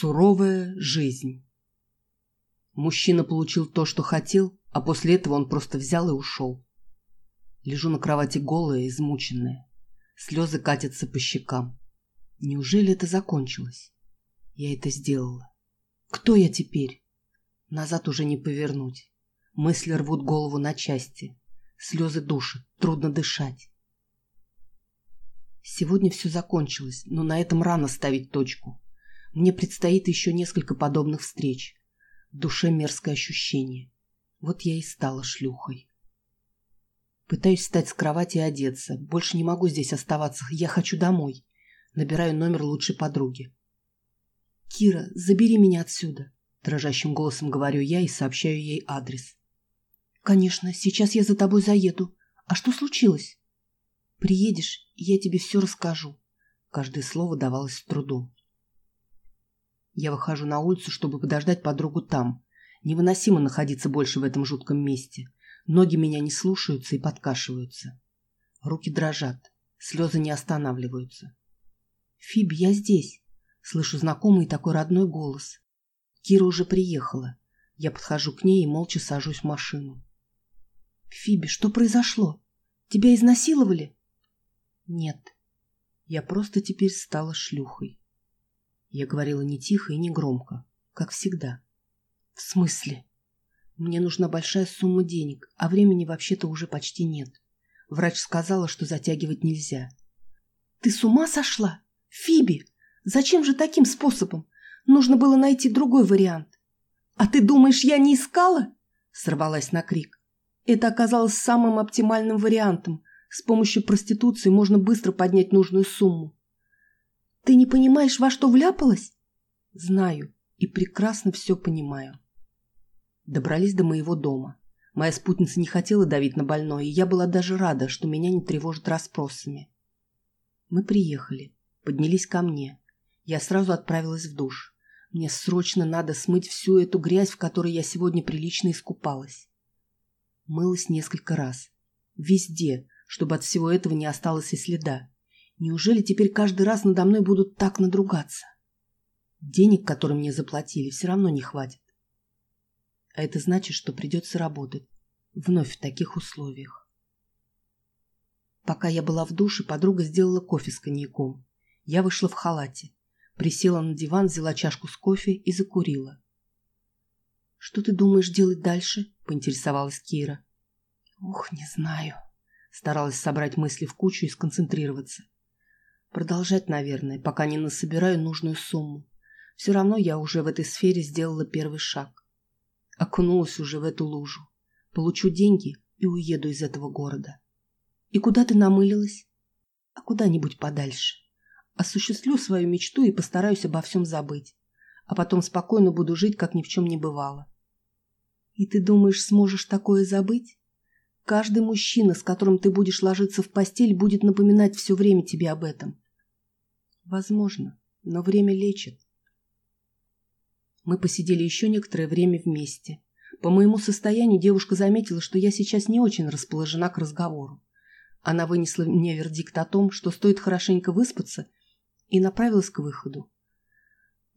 Суровая жизнь. Мужчина получил то, что хотел, а после этого он просто взял и ушел. Лежу на кровати голая, измученная. Слезы катятся по щекам. Неужели это закончилось? Я это сделала. Кто я теперь? Назад уже не повернуть. Мысли рвут голову на части. Слезы душат, трудно дышать. Сегодня все закончилось, но на этом рано ставить точку. Мне предстоит еще несколько подобных встреч. В душе мерзкое ощущение. Вот я и стала шлюхой. Пытаюсь встать с кровати и одеться. Больше не могу здесь оставаться. Я хочу домой. Набираю номер лучшей подруги. «Кира, забери меня отсюда!» Дрожащим голосом говорю я и сообщаю ей адрес. «Конечно, сейчас я за тобой заеду. А что случилось?» «Приедешь, и я тебе все расскажу». Каждое слово давалось с трудом. Я выхожу на улицу, чтобы подождать подругу там. Невыносимо находиться больше в этом жутком месте. Ноги меня не слушаются и подкашиваются. Руки дрожат. Слезы не останавливаются. «Фиби, я здесь!» Слышу знакомый такой родной голос. Кира уже приехала. Я подхожу к ней и молча сажусь в машину. «Фиби, что произошло? Тебя изнасиловали?» «Нет. Я просто теперь стала шлюхой. Я говорила не тихо и не громко, как всегда. В смысле? Мне нужна большая сумма денег, а времени вообще-то уже почти нет. Врач сказала, что затягивать нельзя. Ты с ума сошла? Фиби, зачем же таким способом? Нужно было найти другой вариант. А ты думаешь, я не искала? Сорвалась на крик. Это оказалось самым оптимальным вариантом. С помощью проституции можно быстро поднять нужную сумму. Ты не понимаешь, во что вляпалась? Знаю и прекрасно все понимаю. Добрались до моего дома. Моя спутница не хотела давить на больное, и я была даже рада, что меня не тревожат расспросами. Мы приехали, поднялись ко мне. Я сразу отправилась в душ. Мне срочно надо смыть всю эту грязь, в которой я сегодня прилично искупалась. Мылась несколько раз. Везде, чтобы от всего этого не осталось и следа. Неужели теперь каждый раз надо мной будут так надругаться? Денег, которые мне заплатили, все равно не хватит. А это значит, что придется работать. Вновь в таких условиях. Пока я была в душе, подруга сделала кофе с коньяком. Я вышла в халате. Присела на диван, взяла чашку с кофе и закурила. «Что ты думаешь делать дальше?» – поинтересовалась Кира. «Ух, не знаю». Старалась собрать мысли в кучу и сконцентрироваться. Продолжать, наверное, пока не насобираю нужную сумму. Все равно я уже в этой сфере сделала первый шаг. Окунулась уже в эту лужу. Получу деньги и уеду из этого города. И куда ты намылилась? А куда-нибудь подальше. Осуществлю свою мечту и постараюсь обо всем забыть. А потом спокойно буду жить, как ни в чем не бывало. И ты думаешь, сможешь такое забыть? Каждый мужчина, с которым ты будешь ложиться в постель, будет напоминать все время тебе об этом. Возможно, но время лечит. Мы посидели еще некоторое время вместе. По моему состоянию девушка заметила, что я сейчас не очень расположена к разговору. Она вынесла мне вердикт о том, что стоит хорошенько выспаться, и направилась к выходу.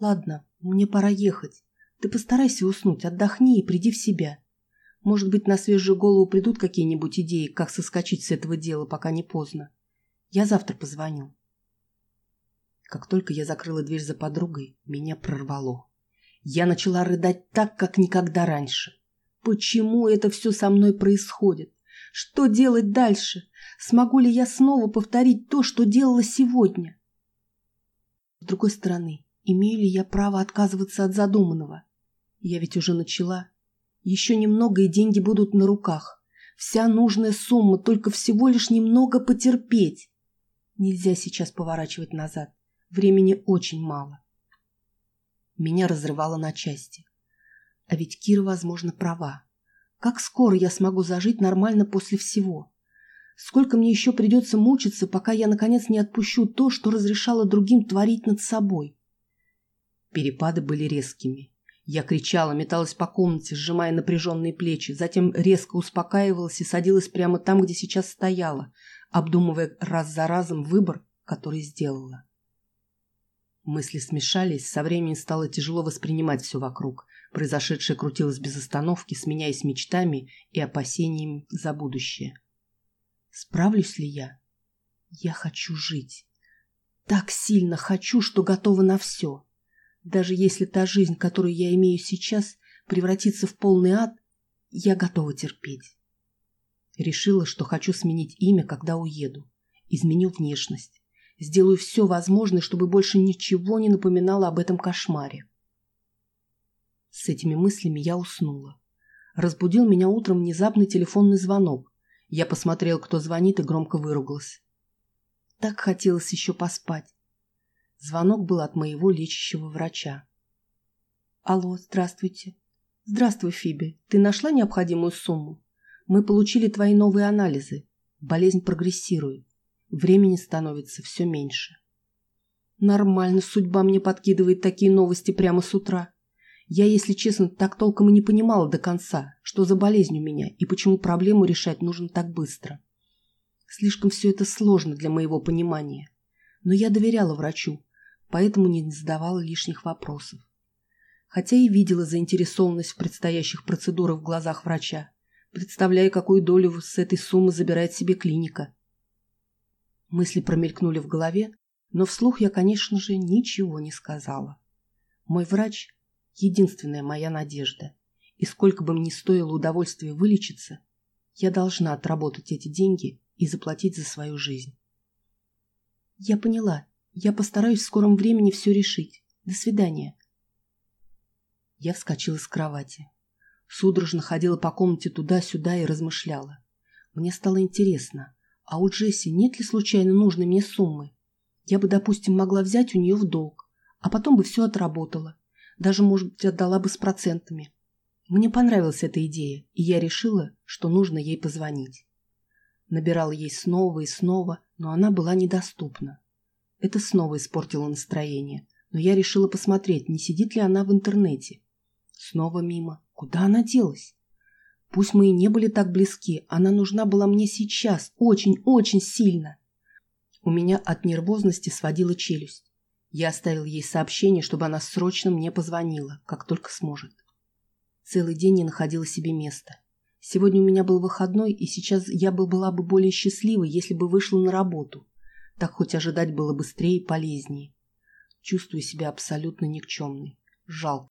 «Ладно, мне пора ехать. Ты постарайся уснуть, отдохни и приди в себя. Может быть, на свежую голову придут какие-нибудь идеи, как соскочить с этого дела, пока не поздно. Я завтра позвоню». Как только я закрыла дверь за подругой, меня прорвало. Я начала рыдать так, как никогда раньше. Почему это все со мной происходит? Что делать дальше? Смогу ли я снова повторить то, что делала сегодня? С другой стороны, имею ли я право отказываться от задуманного? Я ведь уже начала. Еще немного, и деньги будут на руках. Вся нужная сумма, только всего лишь немного потерпеть. Нельзя сейчас поворачивать назад. Времени очень мало. Меня разрывало на части. А ведь Кира, возможно, права. Как скоро я смогу зажить нормально после всего? Сколько мне еще придется мучиться, пока я, наконец, не отпущу то, что разрешала другим творить над собой? Перепады были резкими. Я кричала, металась по комнате, сжимая напряженные плечи, затем резко успокаивалась и садилась прямо там, где сейчас стояла, обдумывая раз за разом выбор, который сделала. Мысли смешались, со временем стало тяжело воспринимать все вокруг. Произошедшее крутилось без остановки, сменяясь мечтами и опасениями за будущее. Справлюсь ли я? Я хочу жить. Так сильно хочу, что готова на все. Даже если та жизнь, которую я имею сейчас, превратится в полный ад, я готова терпеть. Решила, что хочу сменить имя, когда уеду. Изменю внешность. Сделаю все возможное, чтобы больше ничего не напоминало об этом кошмаре. С этими мыслями я уснула. Разбудил меня утром внезапный телефонный звонок. Я посмотрел, кто звонит, и громко выругалась. Так хотелось еще поспать. Звонок был от моего лечащего врача. «Алло, здравствуйте». «Здравствуй, Фиби. Ты нашла необходимую сумму? Мы получили твои новые анализы. Болезнь прогрессирует. Времени становится все меньше. Нормально, судьба мне подкидывает такие новости прямо с утра. Я, если честно, так толком и не понимала до конца, что за болезнь у меня и почему проблему решать нужно так быстро. Слишком все это сложно для моего понимания. Но я доверяла врачу, поэтому не задавала лишних вопросов. Хотя и видела заинтересованность в предстоящих процедурах в глазах врача, представляя, какую долю с этой суммы забирает себе клиника. Мысли промелькнули в голове, но вслух я, конечно же, ничего не сказала. Мой врач — единственная моя надежда, и сколько бы мне стоило удовольствие вылечиться, я должна отработать эти деньги и заплатить за свою жизнь. Я поняла. Я постараюсь в скором времени все решить. До свидания. Я вскочила с кровати. Судорожно ходила по комнате туда-сюда и размышляла. Мне стало интересно, а у Джесси нет ли случайно нужной мне суммы? Я бы, допустим, могла взять у нее в долг, а потом бы все отработала. Даже, может быть, отдала бы с процентами. Мне понравилась эта идея, и я решила, что нужно ей позвонить. Набирала ей снова и снова, но она была недоступна. Это снова испортило настроение, но я решила посмотреть, не сидит ли она в интернете. Снова мимо. Куда она делась? Пусть мы и не были так близки, она нужна была мне сейчас, очень-очень сильно. У меня от нервозности сводила челюсть. Я оставил ей сообщение, чтобы она срочно мне позвонила, как только сможет. Целый день не находила себе места. Сегодня у меня был выходной, и сейчас я бы была бы более счастлива, если бы вышла на работу. Так хоть ожидать было быстрее и полезнее. Чувствую себя абсолютно никчемной. Жалко.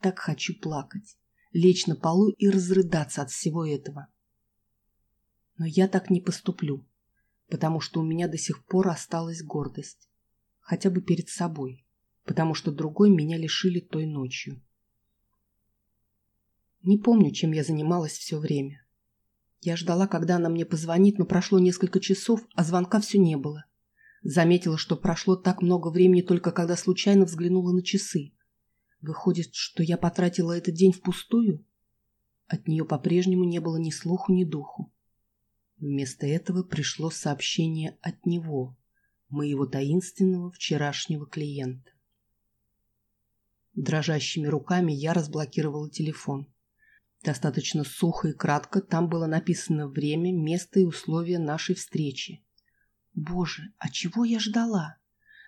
Так хочу плакать лечь на полу и разрыдаться от всего этого. Но я так не поступлю, потому что у меня до сих пор осталась гордость. Хотя бы перед собой, потому что другой меня лишили той ночью. Не помню, чем я занималась все время. Я ждала, когда она мне позвонит, но прошло несколько часов, а звонка все не было. Заметила, что прошло так много времени только когда случайно взглянула на часы. Выходит, что я потратила этот день впустую? От нее по-прежнему не было ни слуху, ни духу. Вместо этого пришло сообщение от него, моего таинственного вчерашнего клиента. Дрожащими руками я разблокировала телефон. Достаточно сухо и кратко там было написано время, место и условия нашей встречи. Боже, а чего я ждала?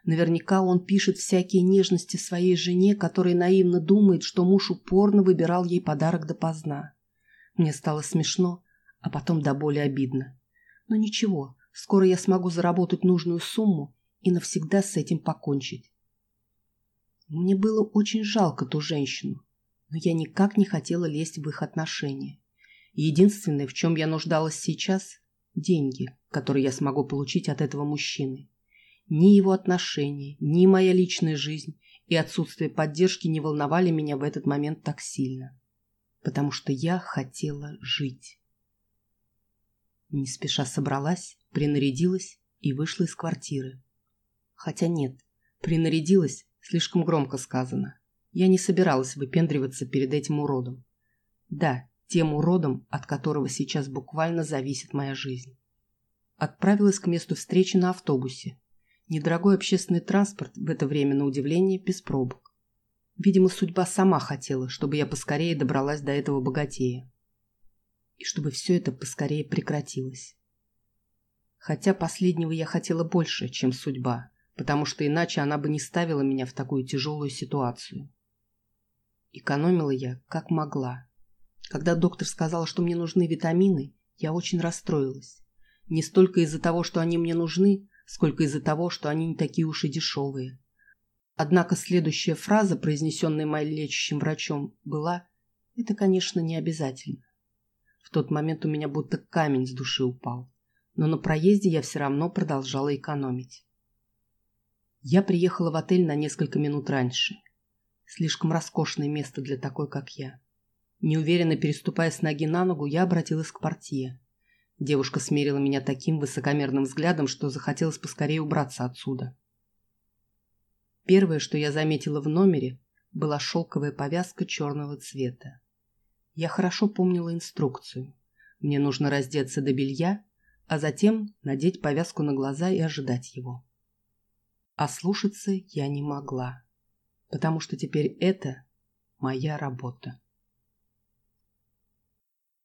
Наверняка он пишет всякие нежности своей жене, которая наивно думает, что муж упорно выбирал ей подарок допоздна. Мне стало смешно, а потом до боли обидно. Но ничего, скоро я смогу заработать нужную сумму и навсегда с этим покончить. Мне было очень жалко ту женщину, но я никак не хотела лезть в их отношения. Единственное, в чем я нуждалась сейчас – деньги, которые я смогу получить от этого мужчины. Ни его отношения, ни моя личная жизнь и отсутствие поддержки не волновали меня в этот момент так сильно. Потому что я хотела жить. Не спеша собралась, принарядилась и вышла из квартиры. Хотя нет, принарядилась слишком громко сказано. Я не собиралась выпендриваться перед этим уродом. Да, тем уродом, от которого сейчас буквально зависит моя жизнь. Отправилась к месту встречи на автобусе, Недорогой общественный транспорт в это время, на удивление, без пробок. Видимо, судьба сама хотела, чтобы я поскорее добралась до этого богатея. И чтобы все это поскорее прекратилось. Хотя последнего я хотела больше, чем судьба, потому что иначе она бы не ставила меня в такую тяжелую ситуацию. Экономила я как могла. Когда доктор сказал, что мне нужны витамины, я очень расстроилась. Не столько из-за того, что они мне нужны, сколько из-за того, что они не такие уж и дешевые. Однако следующая фраза, произнесенная моим лечащим врачом, была «Это, конечно, не обязательно». В тот момент у меня будто камень с души упал. Но на проезде я все равно продолжала экономить. Я приехала в отель на несколько минут раньше. Слишком роскошное место для такой, как я. Неуверенно переступая с ноги на ногу, я обратилась к портье. Девушка смерила меня таким высокомерным взглядом, что захотелось поскорее убраться отсюда. Первое, что я заметила в номере, была шелковая повязка черного цвета. Я хорошо помнила инструкцию. Мне нужно раздеться до белья, а затем надеть повязку на глаза и ожидать его. А слушаться я не могла, потому что теперь это моя работа.